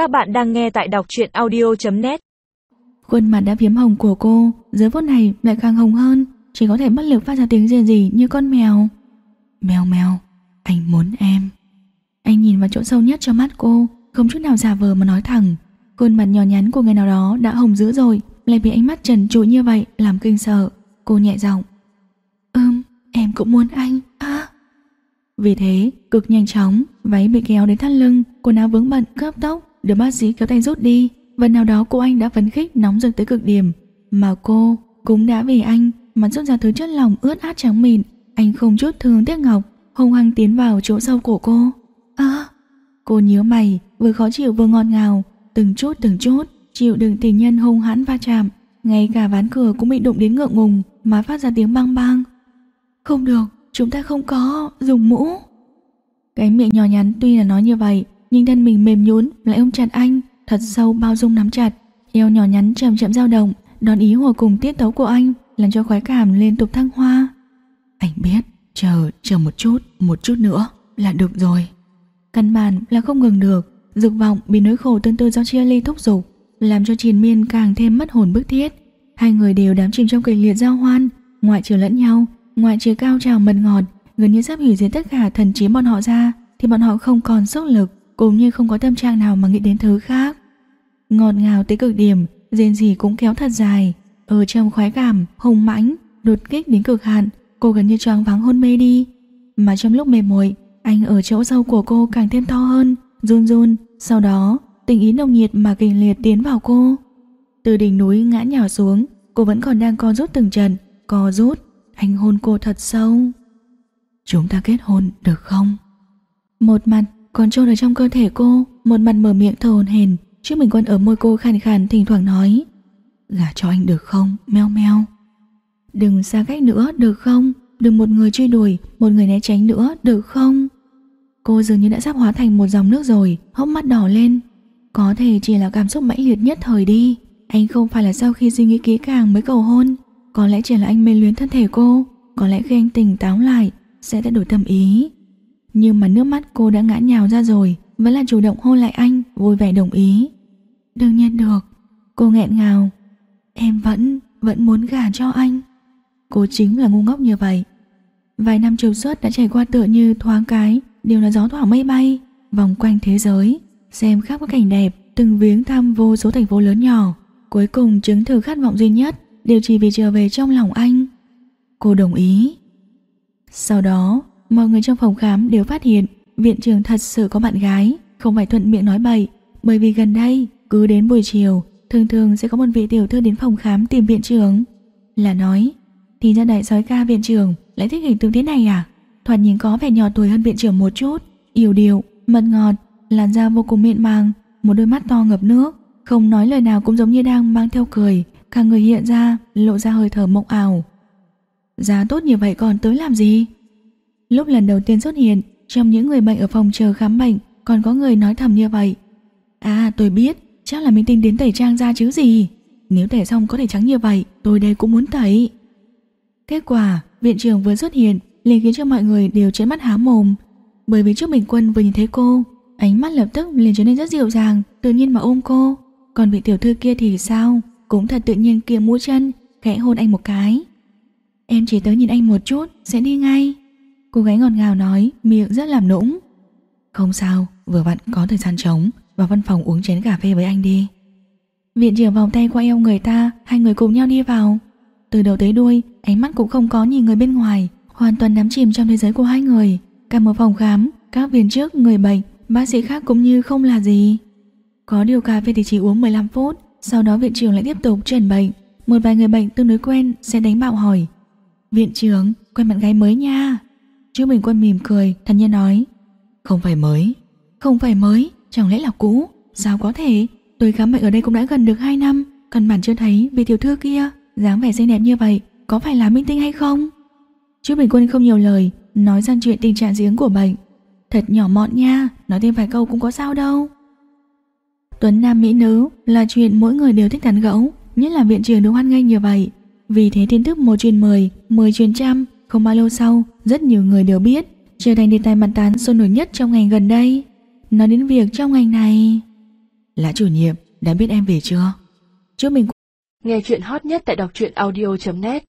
Các bạn đang nghe tại đọc truyện audio.net Khuôn mặt đã phiếm hồng của cô dưới phút này lại càng hồng hơn, Chỉ có thể bất lực phát ra tiếng gì rỉ như con mèo. Mèo mèo, Anh muốn em. Anh nhìn vào chỗ sâu nhất cho mắt cô, Không chút nào giả vờ mà nói thẳng. Khuôn mặt nhỏ nhắn của người nào đó đã hồng dữ rồi, Lại bị ánh mắt trần trụi như vậy Làm kinh sợ. Cô nhẹ giọng. Ừm, em cũng muốn anh. À. Vì thế, cực nhanh chóng, Váy bị kéo đến thắt lưng, Quần áo vướng bận cấp tốc được bác sĩ kéo tay rút đi Phần nào đó cô anh đã phấn khích nóng rực tới cực điểm. Mà cô cũng đã vì anh Mà rút ra thứ chất lòng ướt át trắng mịn. Anh không chút thương tiếc ngọc Hung hăng tiến vào chỗ sâu của cô. À Cô nhíu mày Vừa khó chịu vừa ngọt ngào. Từng chút từng chút Chịu đựng tình nhân hung hãn va chạm. Ngay cả ván cửa cũng bị đụng đến ngượng ngùng Mà phát ra tiếng bang bang. Không được Chúng ta không có dùng mũ. Cái miệng nhỏ nhắn tuy là nói như vậy nhưng thân mình mềm nhún lại ôm chặt anh Thật sâu bao dung nắm chặt. Eo nhỏ nhắn chậm chậm dao động Đón ý hòa cùng tiết tấu của anh Làm cho khoái cảm liên tục thăng hoa. Anh biết Chờ, chờ một chút, một chút nữa Là được rồi. Căn bản là không ngừng được Dục vọng bị nỗi khổ tương tư do chia ly thúc giục Làm cho triền miên càng thêm mất hồn bức thiết. Hai người đều đắm chìm trong kịch liệt giao hoan Ngoại trừ lẫn nhau Ngoại trừ cao trào mật ngọt Gần như sắp hủy diệt tất cả thần trí bọn họ ra Thì bọn họ không còn sức lực. Cũng như không có tâm trạng nào mà nghĩ đến thứ khác. Ngọt ngào tới cực điểm Rên gì cũng kéo thật dài. Ở trong khoái cảm, hùng mãnh Đột kích đến cực hạn Cô gần như choáng váng hôn mê đi. Mà trong lúc mềm mỏi Anh ở chỗ sâu của cô càng thêm to hơn Run run. Sau đó tình ý nồng nhiệt mà kình liệt tiến vào cô. Từ đỉnh núi ngã nhào xuống Cô vẫn còn đang co rút từng trận Co rút. Anh hôn cô thật sâu. Chúng ta kết hôn được không? Một mặt còn trôn ở trong cơ thể cô, Một mặt mở miệng thở hồn hển Trước mình còn ở môi cô khàn khàn thỉnh thoảng nói, Gả cho anh được không? Meo meo Đừng xa cách nữa, được không? Đừng một người truy đuổi, Một người né tránh nữa, được không? Cô dường như đã sắp hóa thành một dòng nước rồi, Hốc mắt đỏ lên Có thể chỉ là cảm xúc mãnh liệt nhất thời đi Anh không phải là sau khi suy nghĩ kỹ càng mới cầu hôn có lẽ chỉ là anh mê luyến thân thể cô Có lẽ khi anh tỉnh táo lại, Sẽ thay đổi tâm ý nhưng mà nước mắt cô đã ngã nhào ra rồi Vẫn là chủ động hôn lại anh Vui vẻ đồng ý Đương nhiên được Cô nghẹn ngào Em vẫn, vẫn muốn gả cho anh Cô chính là ngu ngốc như vậy Vài năm chiều suốt đã trải qua tựa như thoáng cái Đều là gió thoảng mây bay Vòng quanh thế giới Xem khắp các cảnh đẹp Từng viếng thăm vô số thành phố lớn nhỏ Cuối cùng chứng thử khát vọng duy nhất đều chỉ vì trở về trong lòng anh. Cô đồng ý. Sau đó, mọi người trong phòng khám đều phát hiện viện trưởng thật sự có bạn gái, không phải thuận miệng nói bậy, bởi vì gần đây, cứ đến buổi chiều, thường thường sẽ có một vị tiểu thư đến phòng khám tìm viện trưởng. Là nói, thì ra đại sói ca viện trưởng lại thích hình tượng thế này à? Thoạt nhìn có vẻ nhỏ tuổi hơn viện trưởng một chút, yếu điệu, mật ngọt, làn da vô cùng mịn màng, một đôi mắt to ngập nước, không nói lời nào cũng giống như đang mang theo cười, cả người hiện ra lộ ra hơi thở mộng ảo. Giá tốt như vậy còn tới làm gì? Lúc lần đầu tiên xuất hiện, trong những người bệnh ở phòng chờ khám bệnh, còn có người nói thầm như vậy. À tôi biết, chắc là minh tinh đến tẩy trang ra chứ gì. Nếu tẩy xong có thể trắng như vậy, tôi đây cũng muốn tẩy. Kết quả, viện trưởng vừa xuất hiện, liền khiến cho mọi người đều trợn mắt há mồm. Bởi vì trước Bình Quân vừa nhìn thấy cô, ánh mắt lập tức liền trở nên rất dịu dàng, tự nhiên mà ôm cô. Còn vị tiểu thư kia thì sao? cũng thật tự nhiên kia mũi chân, khẽ hôn anh một cái. Em chỉ tới nhìn anh một chút, sẽ đi ngay. Cô gái ngọt ngào nói, miệng rất làm nũng. Không sao, vừa vặn có thời gian trống, vào văn phòng uống chén cà phê với anh đi. Viện trưởng vòng tay qua eo người ta, hai người cùng nhau đi vào. Từ đầu tới đuôi, ánh mắt cũng không có nhìn người bên ngoài, hoàn toàn đắm chìm trong thế giới của hai người. Cả một phòng khám, các viên trước, người bệnh, bác sĩ khác cũng như không là gì. Có điều cà phê thì chỉ uống 15 phút, sau đó viện trưởng lại tiếp tục chuyển bệnh Một vài người bệnh tương đối quen sẽ đánh bạo hỏi Viện trưởng, quen bạn gái mới nha Chú Bình Quân mỉm cười, thần nhiên nói. Không phải mới. Không phải mới, chẳng lẽ là cũ? Sao có thể, tôi khám bệnh ở đây cũng đã gần được 2 năm Cần bản chưa thấy vị tiểu thư kia. Dáng vẻ xinh đẹp như vậy Có phải là minh tinh hay không? Chú Bình Quân không nhiều lời Nói sang chuyện tình trạng giếng của bệnh. Thật nhỏ mọn nha, nói thêm vài câu cũng có sao đâu. Tuấn Nam Mỹ Nữ là chuyện mỗi người đều thích tán gẫu, nhất là viện trưởng được hoan nghênh như vậy. Vì thế tin tức một truyền mười, mười truyền trăm, không bao lâu sau, rất nhiều người đều biết, trở thành đề tài mặt tán sôi nổi nhất trong ngành gần đây. Nói đến việc trong ngành này... Lã chủ nhiệm đã biết em về chưa? Trước mình Nghe chuyện hot nhất tại đọc truyện audio.net